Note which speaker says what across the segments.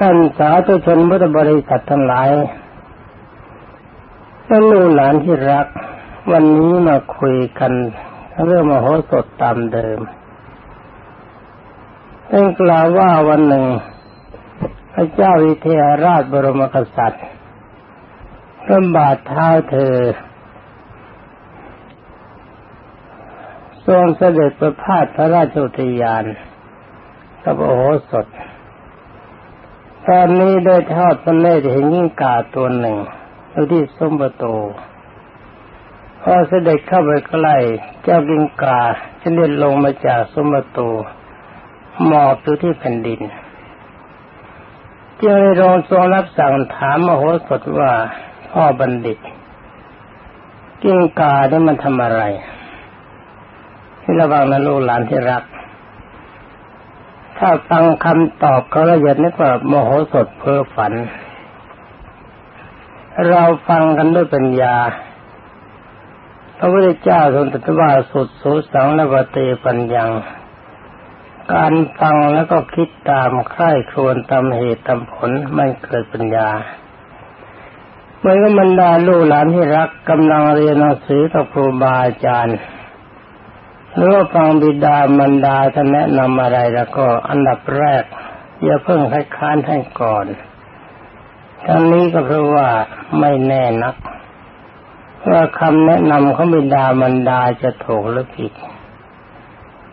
Speaker 1: ท่านสาธุชนพุทธบริษัททั้งหลายท่านลูกหลานที่รัก วันนี้มาคุยกันเรื่องมโหสถตามเดิมท่านกล่าวว่าวันหนึ่ง พระเจ้าวิเทหราชบรมกษัตริย์พระบาทเท้าเธอ ทรงเสด็จประพาสพระราชอุทยานกับโอโหสถ ตอนนี้ได้ทอดพระเนตรเห็นยิ่งกาตัวหนึ่งอยู่ที่สมบัติพอเสด็จเข้าไปใกล้เจ้ากิงกาจะเลื่อนลงมาจากสมบัติหมอบอยู่ที่แผ่นดินจึงได้รองทรงรับสั่งถามมโหสถว่าพ่อบัณฑิต กิ้งกาได้มันทำอะไรที่ระวังนะลูกหลานที่รัก ถ้าฟังคำตอบเขาแล้วอย่านึกว่าโมโหสดเพ้อฝัน เราฟังกันด้วยปัญญาพระพุทธเจ้าทรงตรัสว่าสุดสูสังและวเตปัญญัง การฟังแล้วก็คิดตามใคร่ครวญตามเหตุตามผลมันเกิดปัญญาเมื่อมันดาลูกหลานที่รักกำลังเรียนหนังสือกับครูบาอาจารย์ หรือว่าฟังบิดามารดาท่านแนะนำอะไรแล้วก็อันดับแรกอย่าเพิ่งให้ค้านท่านก่อนทั้งนี้ก็เพราะว่าไม่แน่นัก ว่าคำแนะนำของบิดามารดาจะถูกหรือผิด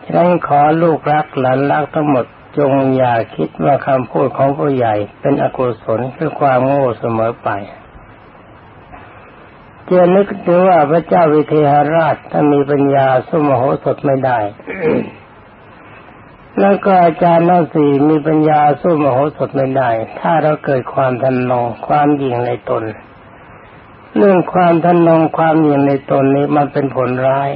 Speaker 1: ฉะนั้นขอลูกรักหลานรักทั้งหมดจงอย่าคิดว่าคำพูดของผู้ใหญ่เป็นอกุศลคือความโง่เสมอไป เจนึกถึงว่าพระเจ้าวิเทหราชถ้ามีปัญญาสู้มโหสถไม่ได้ แล้วก็อาจารย์ทั้งสี่มีปัญญาสู้มโหสถไม่ได้ ถ้าเราเกิดความทันนงความยิ่งในตน เรื่องความทันนงความยิ่งในตนนี้มันเป็นผลร้าย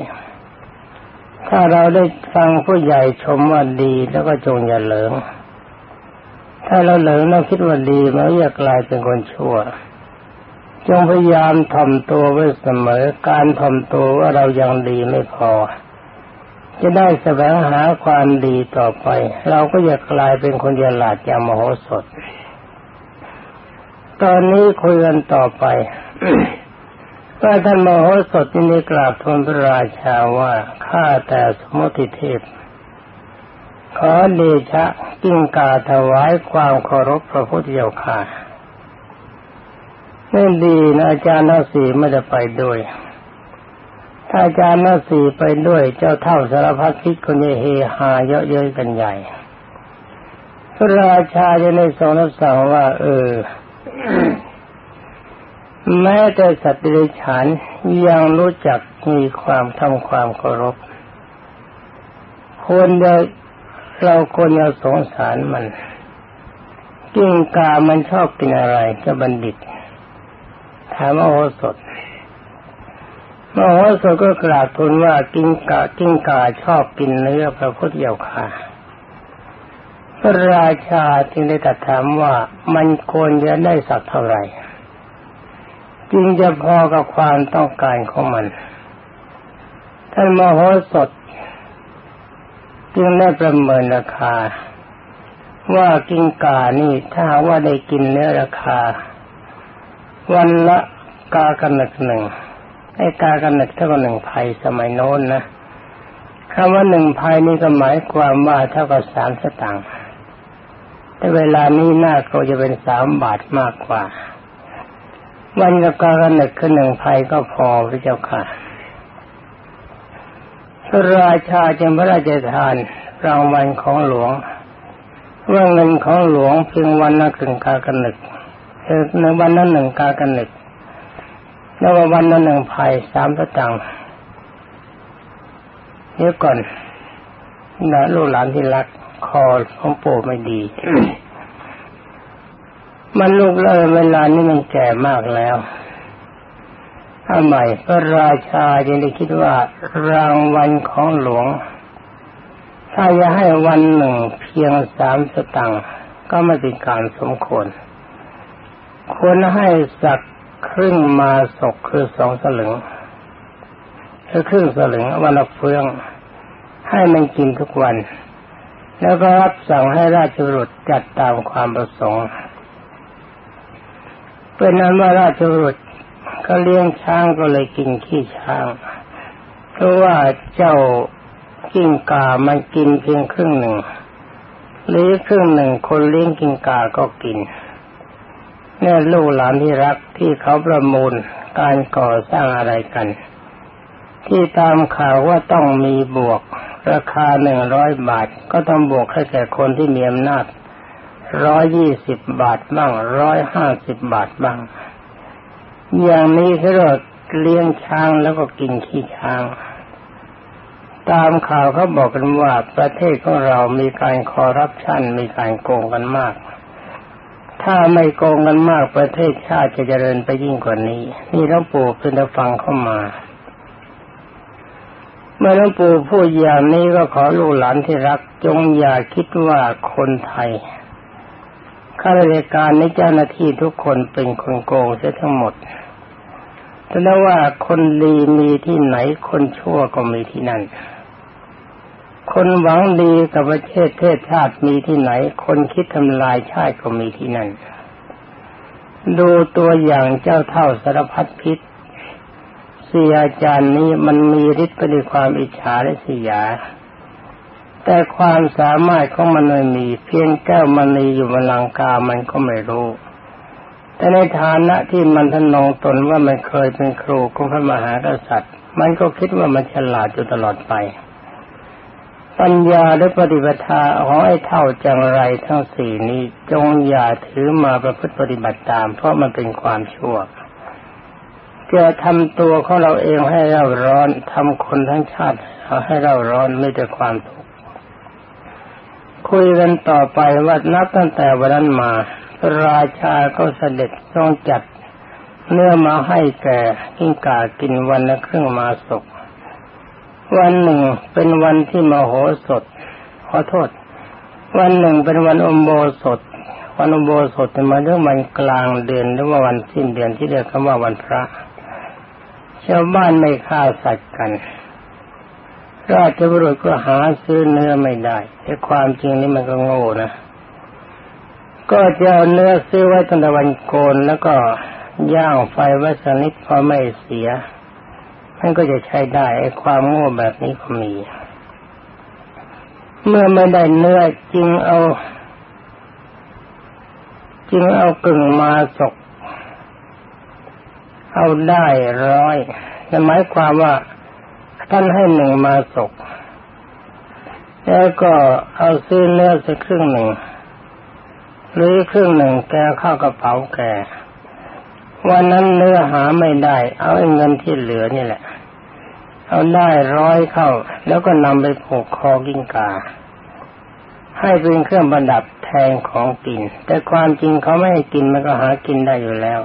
Speaker 1: ถ้าเราได้ฟังผู้ใหญ่ชมว่าดีแล้วก็จงอย่าเหลิง ถ้าเราเหลิงเราคิดว่าดีมันจะกลายเป็นคนชั่ว จงพยายามทำตัวไว้เสมอ การทำตัวว่าเรายังดีไม่พอ จะได้แสวงหาความดีต่อไป เราก็จะกลายเป็นคนยลาดยามโหสถ ตอนนี้คุยกันต่อไปว่าท่านมโหสถนี้กราบทูลพระราชาว่าข้าแต่สมุติเทพขอเดชะกิ้งกาถวายความเคารพพระพุทธเจ้าค่ะ ไม่ดีนะอาจารย์นาสีไม่ได้ไปด้วย ถ้าอาจารย์นาสีไปด้วย เจ้าเท่าสารพัดคิดคนจะเฮฮาเยอะเย้ยกันใหญ่ พระราชาจะในทรงรับสั่งว่า เออ แม้แต่สัตว์เดรัจฉานยังรู้จักมีความทำความเคารพควรจะเราควรจะสงสารมันกิ้งกามันชอบกินอะไรจะบัณฑิต ถามมโหสถมโหสถก็กราบทูลว่ากิ้งกากิ้งกาชอบกินเนื้อพระพุทธเจ้าค่ะ พระราชาจึงได้ตรัสถามว่ามันควรจะได้สักเท่าไหร่จึงจะพอกับความต้องการของมัน ท่านมโหสถจึงได้ประเมินราคา ว่ากิ้งกานี่ถ้าว่าได้กินเนื้อราคา วันละกากันหนึ่งหนึ่งไอ้กากันหนึ่งเท่ากับหนึ่งภัยสมัยโน้นนะคำว่าหนึ่งภัยนี่ก็หมายความว่าเท่ากับสามสตางค์แต่เวลานี้หน้าก็จะเป็นสามบาทมากกว่า วันกับกากันหนึ่งคือหนึ่งภัยก็พอพระเจ้าค่ะพระราชาจึงพระราชทานรางวัลของหลวงว่าเงินของหลวงเพียงวันละครึ่งกากันหนึ่ง หนึ่งวันนั้นหนึ่งกากันหนึ่งแล้ววันนั้นหนึ่งภัยสามประจังเดี๋ยวก่อนนะลูกหลานที่รักคอของปู่ไม่ดี มันลูกเลิเวลานี้มันแก่มากแล้วทำไมพระราชาจึงได้คิดว่ารางวัลของหลวง ถ้าจะให้วันหนึ่งเพียงสามสตังก็ไม่เป็นการสมควร ควรให้สักครึ่งมาศกคือสองสลึงคือครึ่งสลึงวันละเฟือง ให้มันกินทุกวัน แล้วก็รับสั่งให้ราชบุรุษจัดตามความประสงค์เป็นนั้นว่าราชบุรุษก็เลี้ยงช้างก็เลยกินขี้ช้าง เพราะว่าเจ้ากิ้งกามันกินเพียงครึ่งหนึ่งหรือครึ่งหนึ่งคนเลี้ยงกิ้งกาก็กิน เนี่ยลูกหลานที่รักที่เขาประมูลการก่อสร้างอะไรกัน ที่ตามข่าวว่าต้องมีบวก ราคาหนึ่งร้อยบาท ก็ต้องบวกให้แก่คนที่มีอำนาจร้อยยี่สิบบาทบ้างร้อยห้าสิบบาทบ้าง อย่างนี้เขาเรียกเลี้ยงช้างแล้วก็กินขี้ช้าง ตามข่าวเขาบอกกันว่าประเทศของเรามีการคอร์รัปชันมีการโกงกันมาก ถ้าไม่โกงกันมากประเทศชาติจะเจริญไปยิ่งกว่านี้ นี่หลวงปู่เป็นฟังเข้ามา เมื่อหลวงปู่พูดอย่างนี้ก็ขอลูกหลานที่รัก จงอย่าคิดว่าคนไทยข้าราชการในเจ้าหน้าที่ทุกคนเป็นคนโกงเสียทั้งหมดแต่ว่าคนดีมีที่ไหนคนชั่วก็มีที่นั่น คนหวังดีกับประเทศเทศชาติมีที่ไหน คนคิดทำลายชาติก็มีที่นั่น ดูตัวอย่างเจ้าเท่าสารพัดพิษเสียอาจารย์นี้มันมีฤทธิ์ไปด้วยความอิจฉาและเสียาแต่ความสามารถของมันไม่มี เพียงแก้วมณีอยู่บนลังกามันก็ไม่รู้ แต่ในฐานะที่มันทนงตนว่ามันเคยเป็นครูของพระมหากษัตริย์ มันก็คิดว่ามันฉลาดอยู่ตลอดไป ปัญญาและปฏิปทาของไอ้เท่าจังไรทั้งสี่นี้จงอย่าถือมาประพฤติปฏิบัติตาม เพราะมันเป็นความชั่วจะทำตัวของเราเองให้เราร้อนทำคนทั้งชาติให้เราร้อนไม่แต่ความทุกข์คุยกันต่อไปว่านับตั้งแต่วันนั้นมา ราชาก็เสด็จทรงจัดเนื้อมาให้แก่กิ้งก่ากินวันละครึ่งมาศก วันหนึ่งเป็นวันที่มโหสถ ขอโทษ วันหนึ่งเป็นวันอมโบสถ วันอมโบสถเป็นมาเรื่องวันกลางเดือนหรือว่าวันสิ้นเดือนที่เรียกคำว่าวันพระชาวบ้านไม่ฆ่าสัตว์กันราชบุรุษก็หาซื้อเนื้อไม่ได้ แต่ความจริงนี่มันก็โง่นะ ก็จะเอาเนื้อซื้อไว้ตั้งแต่วันโกนแล้วก็ย่างไฟไว้สนิทพอไม่เสีย มันก็จะใช้ได้ไอ้ความโง่แบบนี้ก็มี เมื่อไม่ได้เนื้อจึงเอา จึงเอากึ่งมาสก เอาได้ร้อยนั่นหมายความว่าท่านให้หนึ่งมาสก แล้วก็เอาซื้อเนื้อสักครึ่งหนึ่งหรือครึ่งหนึ่งแกเข้ากระเป๋าแก วันนั้นเนื้อหาไม่ได้ เอาเงินที่เหลือนี่แหละ เอาได้ร้อยเข้า แล้วก็นำไปผูกคอกิ้งกา ให้เป็นเครื่องประดับแทนของกิน แต่ความจริงเขาไม่ให้กินมันก็หากินได้อยู่แล้ว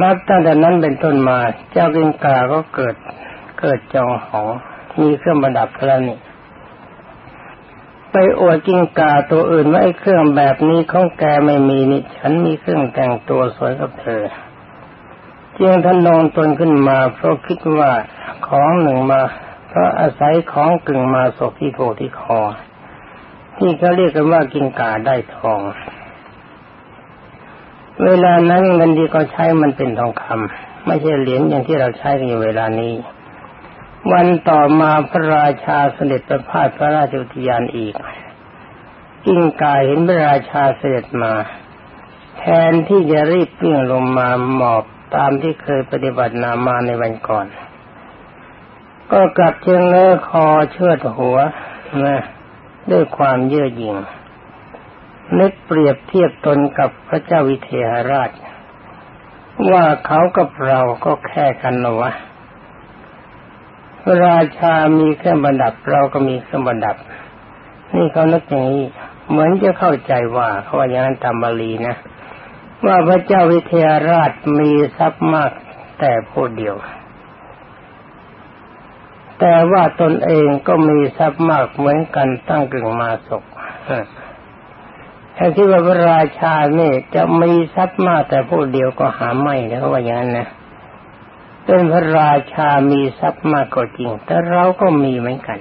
Speaker 1: นับตั้งแต่นั้นเป็นต้นมา เจ้ากิ้งกาก็เกิดเกิดจองหองมีเครื่องประดับแล้วนี่ ไปอวดกิ้งกาตัวอื่นว่าไอ้เครื่องแบบนี้ของแกไม่มีนี่ฉันมีเครื่องแต่งตัวสวยกับเธอจึงท่านนองตนขึ้นมาเพราะคิดว่าของหนึ่งมาเพราะอาศัยของกึ่งมาศกที่โผที่คอที่เขาเรียกกันว่ากิ้งกาได้ทอง เวลานั้นเงินที่เขาใช้มันเป็นทองคำไม่ใช่เหรียญอย่างที่เราใช้ในเวลานี้ วันต่อมาพระราชาเสด็จประพาสพระราชอุทยานอีก กิ้งกายเห็นพระราชาเสด็จมา แทนที่จะรีบปิ้งลงมาหมอบตามที่เคยปฏิบัตินามาในวันก่อน ก็กลับเชิงเนื้อคอเชือดหัวนะด้วยความเยื่อหยิ่งนึกเปรียบเทียบตนกับพระเจ้าวิเทหราช ว่าเขากับเราก็แค่กันนะวะ ราชามีเครื่องประดับเราก็มีเครื่องประดับ นี่เขานึกอย่างนี้เหมือนจะเข้าใจว่าเขาว่าอย่างนั้นตามบาลีนะ ว่าพระเจ้าวิเทหราชมีทรัพย์มากแต่ผู้เดียว แต่ว่าตนเองก็มีทรัพย์มากเหมือนกันตั้งกึ่งมาศกถ้าที่ว่าพระราชาเนี่ยจะมีทรัพย์มากแต่ผู้เดียวก็หาไม่นะเขาว่าอย่างนั้นนะ เป็นพระราชามีทรัพย์มากก็จริง แต่เราก็มีเหมือนกัน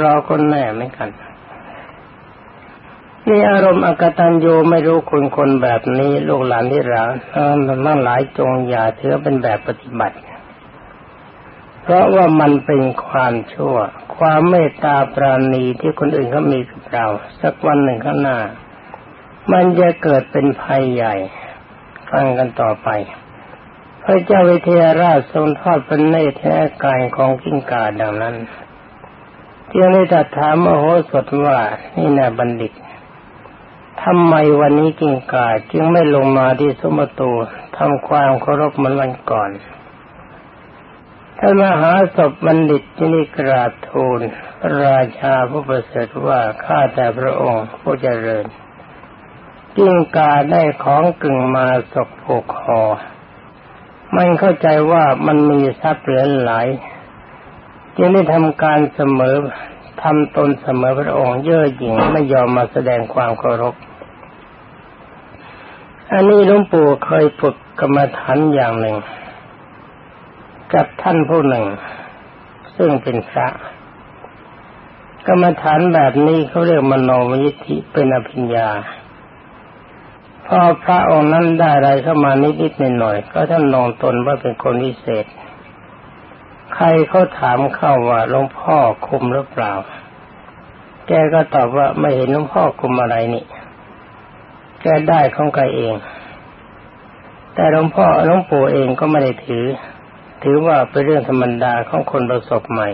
Speaker 1: เราก็แน่เหมือนกันนี่อารมณ์อกตัญญูไม่รู้คุณคนแบบนี้ลูกหลานที่รักทั้งหลายจงอย่าถือเป็นแบบปฏิบัติ เพราะว่ามันเป็นความชั่ว ความเมตตาปราณีที่คนอื่นเขามีกับเรา สักวันหนึ่งข้างหน้า มันจะเกิดเป็นภัยใหญ่ฟังกันต่อไป พระเจ้าวิเทหราชทรงทอดเป็นเนตรแท้กายของกิ้งก่าดังนั้นจึงได้ตรัสถามมโหสถว่านี่นาบัณฑิตทำไมวันนี้กิงกาจึงไม่ลงมาที่สมตูทำความเคารพมันวันก่อนท่านมหาศพบัณฑิตจึงได้กราบทูลราชาผู้ประเสริฐว่าข้าแต่พระองค์ผู้เจริญกิ้งกาได้ของกึ่งมาศกผูกคอ มันเข้าใจว่ามันมีทรัพย์เหลือหลาย จึงได้ทำการเสมอทำตนเสมอพระองค์เย่อหยิ่งไม่ยอมมาแสดงความเคารพ อันนี้หลวงปู่เคยฝึกกรรมฐานอย่างหนึ่ง กับท่านผู้หนึ่ง ซึ่งเป็นพระ กรรมฐานแบบนี้เขาเรียกมโนมยิธิเป็นอภิญญา พอพระองค์นั้นได้อะไรเข้ามานิดๆหน่อยๆก็ท่านนองตนว่าเป็นคนวิเศษ ใครเขาถามเข้าว่าหลวงพ่อคุมหรือเปล่า แกก็ตอบว่าไม่เห็นหลวงพ่อคุมอะไรนี่ แกได้ของแกเอง แต่หลวงพ่อหลวงปู่เองก็ไม่ได้ถือ ถือว่าเป็นเรื่องธรรมดาของคนประสบใหม่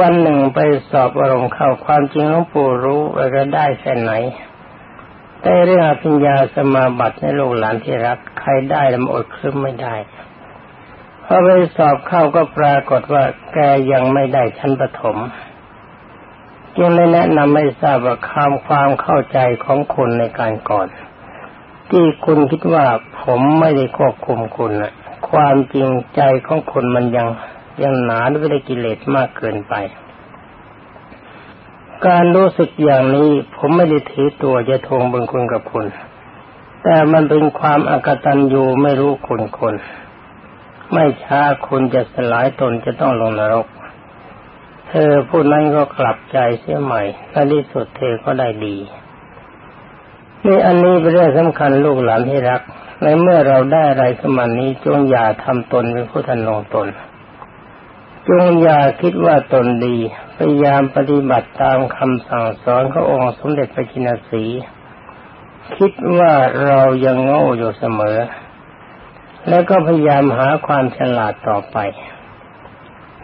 Speaker 1: วันหนึ่งไปสอบอารมณ์เข้าความจริงหลวงปู่รู้ว่าจะได้แค่ไหน แต่เรื่องปัญญาสมาบัติในลูกหลานที่รัก ใครได้แล้วอดคลึ้มไม่ได้พอไปสอบเข้าก็ปรากฏว่าแกยังไม่ได้ชั้นปฐมจึงได้แนะนำให้ทราบว่าคำความเข้าใจของคุณในการก่อน ที่คุณคิดว่าผมไม่ได้ควบคุมคุณนะความจริงใจของคุณมันยังยังหนาด้วยกิเลสมากเกินไป การรู้สึกอย่างนี้ผมไม่ได้ถือตัวจะทวงบุญคุณกับคุณ แต่มันเป็นความอากตันอยู่ไม่รู้คุณคนไม่ช้าคุณจะสลายตนจะต้องลงนรก เธอผู้นั้นก็กลับใจเสียใหม่ที่สุดเธอก็ได้ดี นี่อันนี้เป็นเรื่องสำคัญลูกหลานที่รัก ในเมื่อเราได้อะไรสมันนี้จงอย่าทำตนเป็นผู้ทันลงตน จงอย่าคิดว่าตนดี พยายามปฏิบัติตามคำสั่งสอนขององค์สมเด็จพระจินสี คิดว่าเรายังโง่อยู่เสมอ แล้วก็พยายามหาความฉลาดต่อไป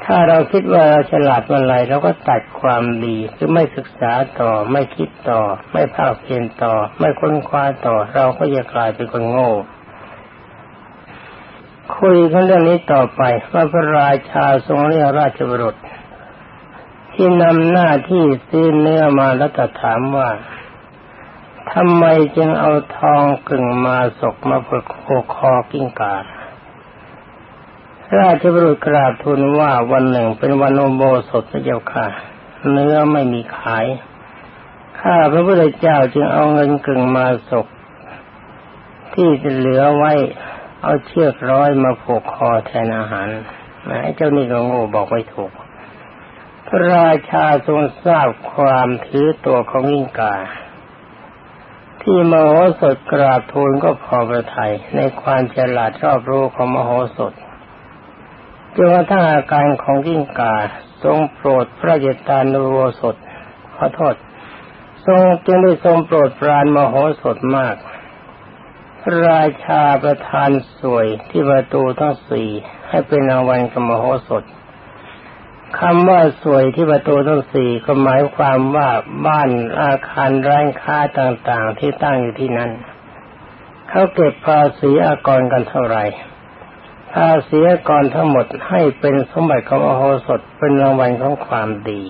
Speaker 1: ถ้าเราคิดว่าเราฉลาดเมื่อไรเราก็ตัดความดีคือไม่ศึกษาต่อ ไม่คิดต่อ ไม่ภาคเพียนต่อ ไม่ค้นคว้าต่อ เราก็จะกลายเป็นคนโง่คุยกันเรื่องนี้ต่อไปว่าพระราชาทรงเรียกราชบุรุษ ที่นำหน้าที่ซื้อเนื้อมาแล้วก็ถามว่าทำไมจึงเอาทองกึ่งมาศกมาฝึกโคคอกิ้งการาชบุรุษกราบทูลว่าวันหนึ่งเป็นวันโอโบสถเจ้าค่ะ เนื้อไม่มีขาย ข้าพระพุทธเจ้าจึงเอาเงินกึ่งมาศก ที่จะเหลือไว้เอาเชือกร้อยมาผูกคอแทนอาหารไอ้เจ้านี่ก็โง่บอกไม่ถูก ระราชาทรงทราบความถือตัวของยิ่งกา ที่มโหสถกราบทูลก็พอประทัยในความฉลาดรอบรู้ของมโหสถจนกระทั่งอาการของกิ้งกาทรงโปรดพระเจตานุโวสดขอโทษ ทรงจึงได้ทรงโปรดปรานมโหสถมาก ราชาประทานสวยที่ประตูทั้งสี่ให้เป็นรางวัลกับมโหสถ คำว่าสวยที่ประตูทั้งสี่ก็หมายความว่าบ้านอาคารร้านค้าต่างๆ ที่ตั้งอยู่ที่นั้นเขาเก็บภาษีอากรกันเท่าไหร่ถ้าเสียก่อนทั้งหมดให้เป็นสมบัติของอโหสถเป็นรางวัลของความดี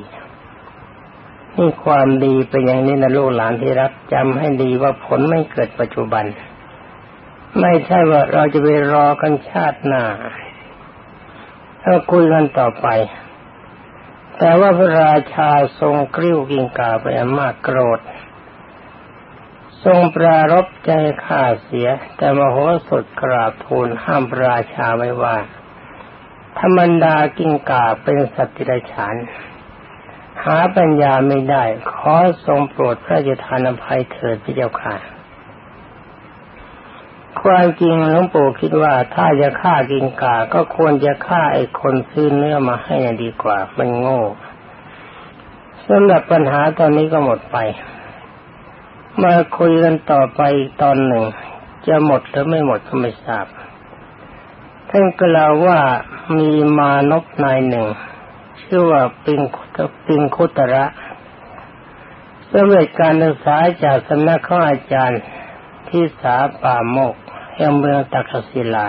Speaker 1: นี่ความดีเป็นอย่างนี้นะลูกหลานที่รักจำให้ดีว่าผลไม่เกิดปัจจุบัน ไม่ใช่ว่าเราจะไปรอกันชาติหน้าถ้าคุยกันต่อไป แต่ว่าพระราชาทรงกริ้วกิงกาไปมากโกรธ ทรงปรารบใจข้าเสีย แต่มโหสถกราบทูลห้ามพระราชาไว้ว่าธรรมดากิ้งกาเป็นสัตว์ติรฉานหาปัญญาไม่ได้ ขอทรงโปรดพระราชทานอภัยเถิดพระเจ้าค่ะ ความจริงหลวงปู่คิดว่าถ้าจะฆ่ากินกา ก็ควรจะฆ่าไอ้คนซื้อเนื้อมาให้ดีกว่า มันโง่สำหรับปัญหาตอนนี้ก็หมดไป มาคุยกันต่อไปอีกตอนหนึ่ง จะหมดหรือไม่หมดก็ไม่ทราบท่านกล่าวว่ามีมานพนายหนึ่ง ชื่อว่าปิงปิงคุตระสำเร็จการศึกษาจากสำนักข้าอาจารย์ที่สาป่าโมก แห่งเมืองตักศิลา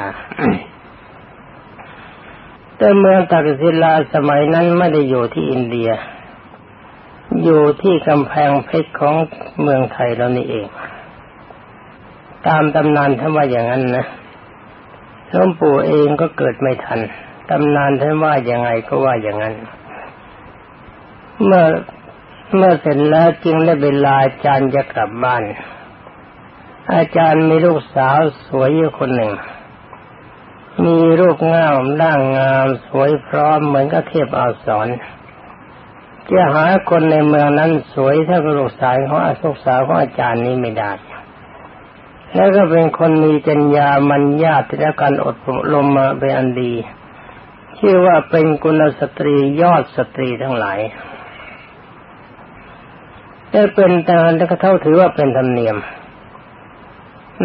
Speaker 1: แต่เมืองตักศิลาสมัยนั้นไม่ได้อยู่ที่อินเดีย อยู่ที่กำแพงเพชรของเมืองไทยเรานี่เอง ตามตำนานท่านว่าอย่างนั้นนะหลวงปู่เองก็เกิดไม่ทัน ตำนานท่านว่าอย่างไงก็ว่าอย่างนั้น เมื่อเมื่อเสร็จแล้วจึงได้เวลาอาจารย์จะกลับบ้าน อาจารย์มีลูกสาวสวยอยู่คนหนึ่ง มีรูปงามร่างงามสวยพร้อมเหมือนกับเทพอาสรจะหาคนในเมืองนั้นสวยเท่ากับลูกสาวของอาสุกสาวของอาจารย์นี้ไม่ได้แล้วก็เป็นคนมีจัญญามัญญาติและการอดลมมาเป็นอันดีชื่อว่าเป็นกุลสตรียอดสตรีทั้งหลายแต่เป็นตาและก็เท่าถือว่าเป็นธรรมเนียม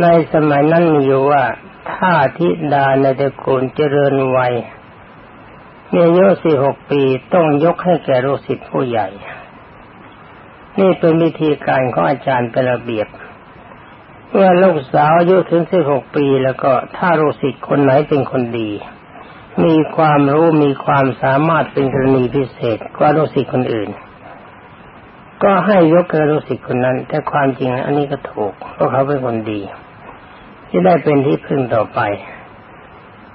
Speaker 1: ในสมัยนั้นมีอยู่ว่าถ้าธิดาในตระกูลเจริญวัยมีอายุสี่หกปีต้องยกให้แก่ลูกศิษย์ผู้ใหญ่ นี่เป็นวิธีการของอาจารย์เป็นระเบียบ เมื่อลูกสาวอายุถึงสิบหกปีแล้วก็ถ้าลูกศิษย์คนไหนเป็นคนดี มีความรู้มีความสามารถเป็นกรณีพิเศษกว่าลูกศิษย์คนอื่น ก็ให้ยกเกิดลูกศิษย์คนนั้น แต่ความจริงอันนี้ก็ถูกเพราะเขาเป็นคนดีจะได้เป็นที่พึ่งต่อไป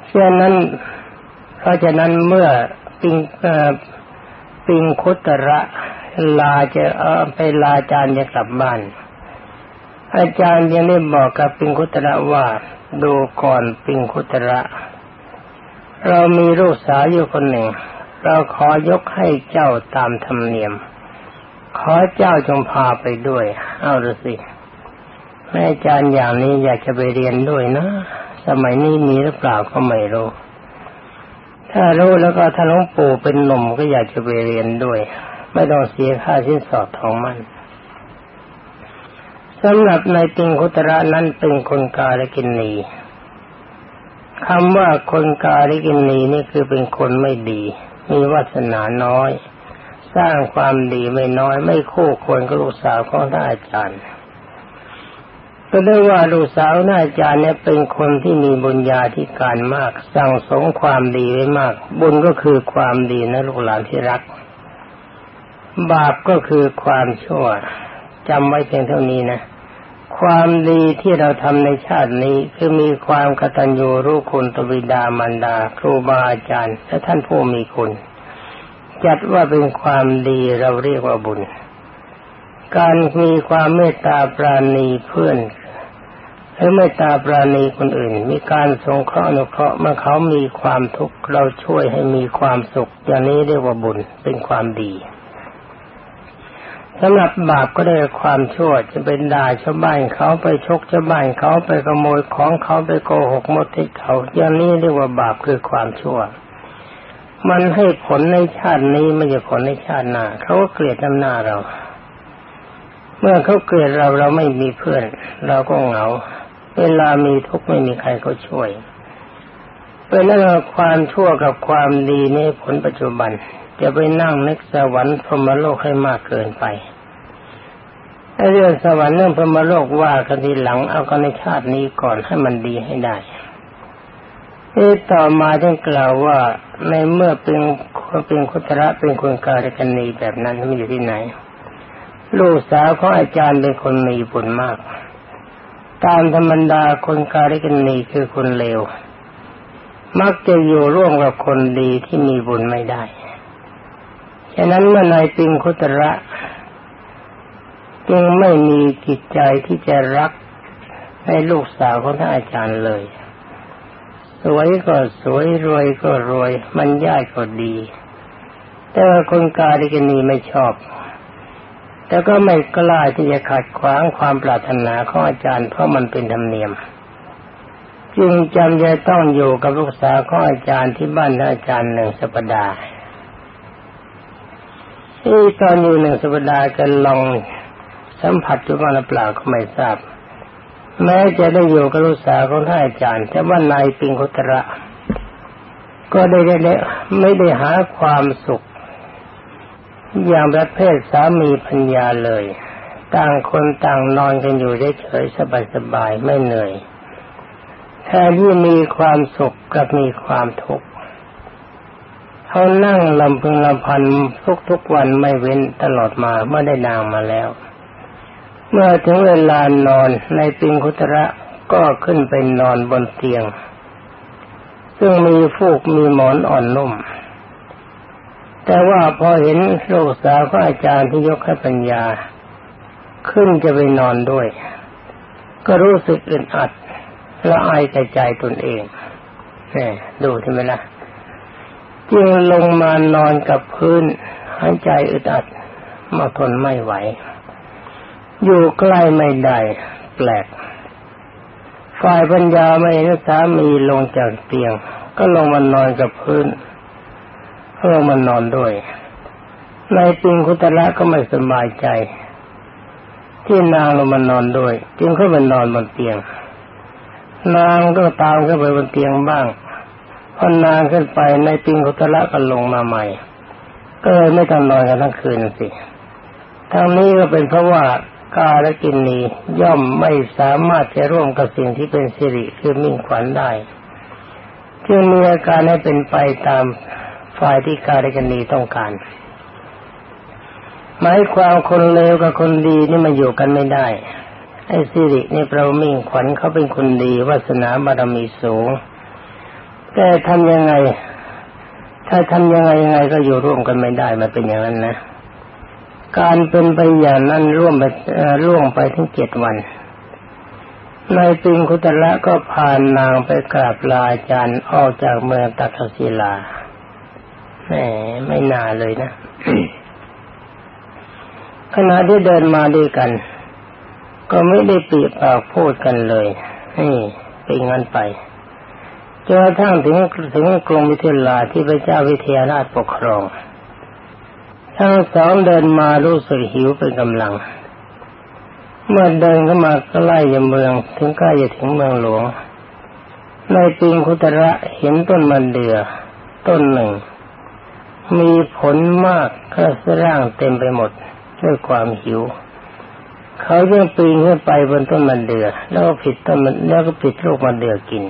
Speaker 1: เช่นนั้นเพราะฉะนั้นเมื่อปิงปิงคุตระลาจะเออไปลาจารย์จะกลับบ้าน อาจารย์ยังได้บอกกับปิงคุตระว่าดูก่อนปิงคุตระเรามีลูกสาวอยู่คนหนึ่ง เราขอยกให้เจ้าตามธรรมเนียม ขอเจ้าจงพาไปด้วย เอาดูสิแม่อาจารย์อย่างนี้อยากจะไปเรียนด้วยนะ สมัยนี้มีหรือเปล่าก็ไม่รู้ถ้ารู้แล้วก็ถ้าหลวงปู่เป็นหนุ่มก็อยากจะไปเรียนด้วย ไม่ต้องเสียค่าสินสอดทองมันสำหรับในติงคุตระนั้นเป็นคนกาลกินนีคำว่าคนกาลกินนีนี่คือเป็นคนไม่ดี มีวาสนาน้อย สร้างความดีไม่น้อยไม่คู่ควรกับลูกสาวของท่านอาจารย์ ก็ได้ว่าลูกสาวท่านอาจารย์เนี่ยเป็นคนที่มีบุญญาธิการมาก สั่งสมความดีไว้มาก บุญก็คือความดีนะลูกหลานที่รัก บาปก็คือความชั่วจำไว้เพียงเท่านี้นะความดีที่เราทำในชาตินี้คือมีความกตัญญูรู้คุณตบิดามารดา ครูบาอาจารย์และท่านผู้มีคุณ จัดว่าเป็นความดีเราเรียกว่าบุญ การมีความเมตตาปราณีเพื่อนหรือเมตตาปราณีคนอื่น มีการสงเคราะห์อนุเคราะห์เมื่อเขามีความทุกข์เราช่วยให้มีความสุข อย่างนี้เรียกว่าบุญเป็นความดีสำหรับบาปก็ได้ความชั่วจะเป็นด่าชาวบ้านเขาไปชกชาวบ้านเขาไปขโมยของเขาไปโกหกมดที่เขา อย่างนี้เรียกว่าบาปคือความชั่ว มันให้ผลในชาตินี้ไม่ใช่ผลในชาติหน้าเขาก็เกลียดน้ำหน้าเรา เมื่อเขาเกลียดเราเราไม่มีเพื่อน เราก็เหงา เวลามีทุกข์ไม่มีใครเขาช่วยเป็นนั่นความชั่วกับความดีในผลปัจจุบัน จะไปนั่งนึกสวรรค์พรมโลกให้มากเกินไปเรื่องสวรรค์เรื่องพรมโลกว่ากันทีหลังเอากันในชาตินี้ก่อนให้มันดีให้ได้ต่อมาท่านกล่าวว่า ในเมื่อเป็นเป็นคุตระเป็นคนการกันนีแบบนั้นมันอยู่ที่ไหน ลูกสาวของอาจารย์เป็นคนมีบุญมาก ตามธรรมดาคนการกันนีคือคนเลว มักจะอยู่ร่วมกับคนดีที่มีบุญไม่ได้ ฉะนั้นเมื่อนายปิงคุตระจึงไม่มีจิตใจที่จะรักให้ลูกสาวของท่านอาจารย์เลย สวยก็สวยรวยก็รวย มันยากก็ดี แต่ว่าคนกาลิกนีไม่ชอบ แต่ก็ไม่กล้าที่จะขัดขวางความปรารถนาของอาจารย์เพราะมันเป็นธรรมเนียม จึงจำใจต้องอยู่กับลูกสาวของอาจารย์ที่บ้านอาจารย์หนึ่งสัปดาห์ที่ตอนอยู่หนึ่งสัปดาห์กันลองสัมผัสอยู่บ้างหรือเปล่าก็ไม่ทราบ แม้จะได้อยู่กับลูกสาวของท่านอาจารย์ แต่ว่านายปิงคุตระ ก็ได้ได้ไม่ได้หาความสุข อย่างประเภทสามีพัญญาเลย ต่างคนต่างนอนกันอยู่เฉยๆสบายๆไม่เหนื่อยแทนที่มีความสุขกับมีความทุกข์เขานั่งลำพึงลำพันทุกๆวันไม่เว้นตลอดมาเมื่อได้นางมาแล้ว เมื่อถึงเวลานอนในปิงคุตระก็ขึ้นไปนอนบนเตียง ซึ่งมีฟูกมีหมอนอ่อนนุ่ม แต่ว่าพอเห็นลูกสาวของอาจารย์ที่ยกให้ปัญญา ขึ้นจะไปนอนด้วย ก็รู้สึกอึดอัดละอายใจใจตนเองนี่ดูใช่ไหมละ่ะจึงลงมานอนกับพื้นหายใจอึดอัดมาทนไม่ไหว อยู่ใกล้ไม่ได้แปลก ฝ่ายปัญญาไม่เห็นสามีลงจากเตียง ก็ลงมานอนกับพื้นลงมานอนด้วย ในปิงคุตระก็ไม่สบายใจ ที่นางลงมานอนด้วย จึงเข้าไปนอนบนเตียง นางก็ตามเข้าไปบนเตียงบ้างพอนานขึ้นไปในปิงคุตระก็ลงมาใหม่ ก็เลยไม่ต้องนอนกันทั้งคืนสิทั้งนี้ก็เป็นเพราะว่า กาและกินนีย่อมไม่สามารถจะร่วมกับสิ่งที่เป็นสิริคือมิ่งขวัญได้จึงมีอาการให้เป็นไปตามฝ่ายที่กาและกินนีต้องการหมายความคนเลวกับคนดีนี่มาอยู่กันไม่ได้ไอ้สิรินี่เรามิ่งขวัญเขาเป็นคนดีวาสนาบารมีสูง แต่ทำยังไง ถ้าทำยังไงยังไงก็อยู่ร่วมกันไม่ได้มาเป็นอย่างนั้นนะ การเป็นไปอย่างนั้นร่วมไปร่วงไปถึงเจ็ดวัน ในปิงคุตระก็พานนางไปกราบลาอาจารย์ออกจากเมืองตักศิลาแหมไม่น่าเลยนะขณะที่เดินมาด้วยกัน ก็ไม่ได้ปีปากพูดกันเลยนี่เป็นงั้นไปจนกระทั่งถึงถึงกรุงวิเทลาที่พระเจ้าวิเทหราชปกครอง ทั้งสองเดินมารู้สึกหิวเป็นกำลัง เมื่อเดินเข้ามาใกล้ยเมือง ถึงใกล้จะถึงเมืองหลวง ในปิงคุตระเห็นต้นมันเดือ ต้นหนึ่ง มีผลมากกระร่างเต็มไปหมดด้วยความหิว เขาจึงปีนขึ้นไปบนต้นมันเดือ แล้วก็ผิดต้นมันแล้วก็ผิดลูกมันเดือกิน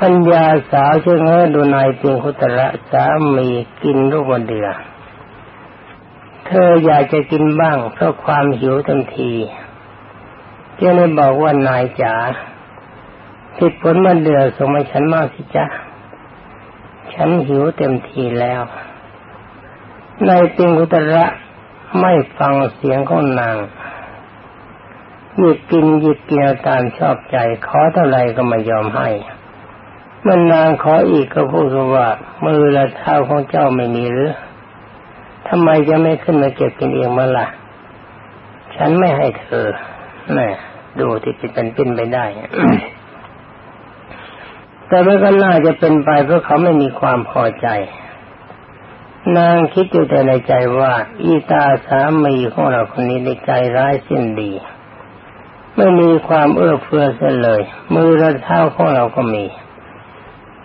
Speaker 1: พัญญาสาวเชื่อเงอดูนายเพียงคุตระสามีกินลูกบนเดือ เธออยากจะกินบ้างเพราะความหิวทันทีเจึงเลยบอกว่านายจ๋าผิดผลมาเดือส่งมาฉันมากสิจ๊ะ ฉันหิวเต็มทีแล้วนายปิงคุตระไม่ฟังเสียงของนางหยิบกินหยิบเกียวตามชอบใจขอเท่าไรก็ไม่ยอมให้ มันนางขออีกก็พูดว่ามือและเท้าของเจ้าไม่มีหรือทำไมจะไม่ขึ้นมาเก็บกินเองมาล่ะ ฉันไม่ให้เธอนี่ดูที่จะเป็นเป็นไปได้ แต่มันก็น่าจะเป็นไปเพราะเขาไม่มีความพอใจ นางคิดอยู่แต่ในใจว่า อีตาสามีของเราคนนี้ในใจร้ายสิ้นดี ไม่มีความเอื้อเฟื้อเสียเลย มือและเท้าของเราก็มี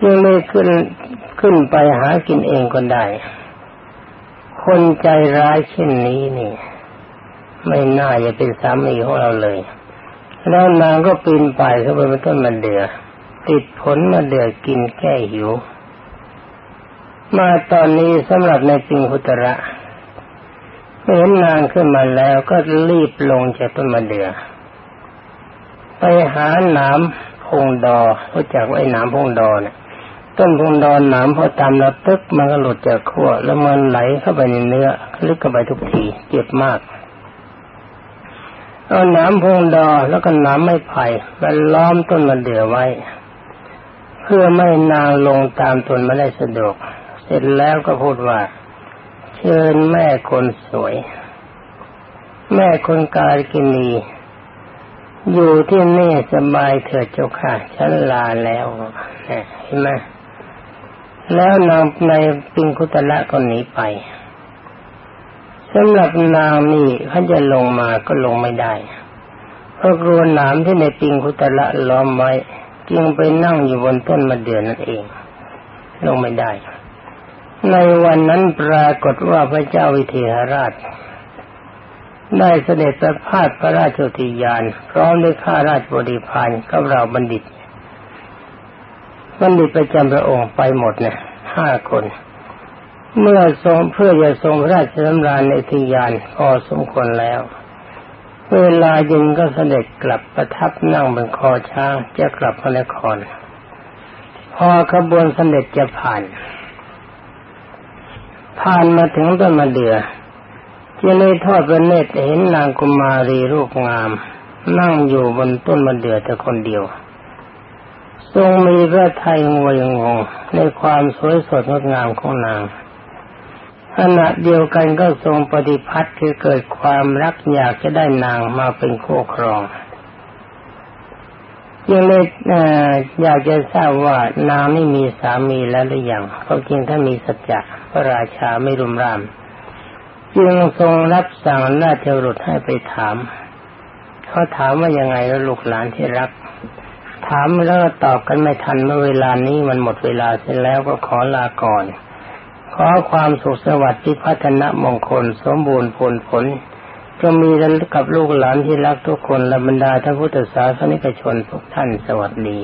Speaker 1: ยังไม่ขึ้นขึ้นไปหากินเองก็ได้คนใจร้ายเช่นนี้นี่ไม่น่าจะเป็นสามีของเราเลย แล้วนางก็ปีนไปเข้าไปบนต้นมันเดือติดผลมาเดื่อกินแก้หิว มาตอนนี้สำหรับในปิงพุตระเห็นนางขึ้นมาแล้วก็รีบลงจากต้นมะเดือไปหาหนามพงดอรู้จักว่าไอ้หนามพงดอเนี่ย ต้นพงดอนหนามพอตามเราตึกมันก็หลุดจากขั้วแล้วมันไหลเข้าไปในเนื้อลึกเข้าไปทุกทีเจ็บมากเอาหนามพงดอแล้วก็หนามไม้ไผ่ไปล้อมต้นมันเดือไว้ เพื่อไม่นางลงตามตนมาได้สะดวก เสร็จแล้วก็พูดว่า เชิญแม่คนสวย แม่คนกาลกินีอยู่ที่นี่สบายเถิดเจ้าค่ะ ฉันลาแล้วเห็นไหม แล้วนางในปิงคุตละก็หนีไปสำหรับนางนี่เขาจะลงมาก็ลงไม่ได้เพราะกลัวหนามที่ในปิงคุตละล้อมไว้จึงไปนั่งอยู่บนต้นมะเดื่อนั่นเอง ลงไม่ได้ ในวันนั้นปรากฏว่าพระเจ้าวิเทหราช ได้เสด็จประพาสพระราชทิยานพร้อมด้วยข้าราชบริพารกับเราบัณฑิต บัณฑิตประจำพระองค์ไปหมดเนี่ยห้าคน เมื่อทรงเพื่อจะทรงพระราชดำราญในทิยานพอสมควรแล้ว เวลาเย็นก็เสด็จกลับประทับนั่งบนคอช้างจะกลับพระนคร พอขบวนเสด็จจะผ่าน ผ่านมาถึงต้นมะเดือ่อจะเลยทอดพระเนตรเห็นนางกุมารีรูปงาม นั่งอยู่บนต้นมะเดื่อแต่คนเดียว ทรงมีพระทัยงวยงงในความสวยสดงดงามของนางขณะเดียวกันก็ทรงปฏิพัติคือเกิดความรักอยากจะได้นางมาเป็นคู่ครองยังเลยอยากจะทราบว่านางนี่มีสามีแล้วหรือยังเขาจริงถ้ามีสัจจะพระราชาไม่รุมรามจึงทรงรับสั่งราชบุตรให้ไปถาม เขาถามว่ายังไงแล้วลูกหลานที่รัก ถามแล้วตอบกันไม่ทันเมื่อเวลานี้มันหมดเวลาเสร็จแล้วก็ขอลาก่อน ขอความสุขสวัสดิ์ที่พัฒนามงคล สมบูรณ์ผลผลจะมีกับลูกหลานที่รักทุกคนและบรรดาท่านพุทธศาสนิกชนทุกท่านสวัสดี